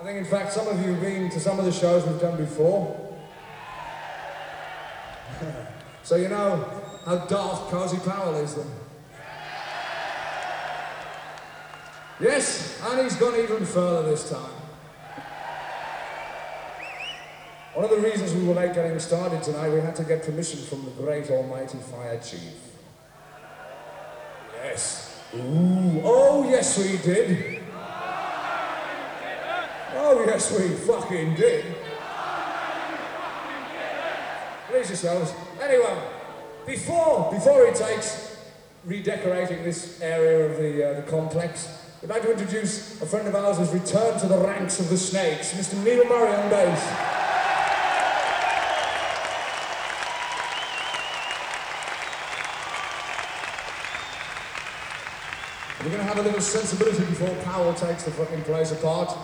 I think, in fact, some of you have been to some of the shows we've done before. so you know how daft Cozy Powell is then. Yes, and he's gone even further this time. One of the reasons we were late getting started tonight, we had to get permission from the great almighty fire chief. Yes. Ooh, oh yes we did. Oh yes we fucking did. Please yourselves. Anyway, before before he takes redecorating this area of the uh, the complex, we'd like to introduce a friend of ours who's returned to the ranks of the Snakes, Mr. Neil Murray on bass. We're going to have a little sensibility before Powell takes the fucking place apart.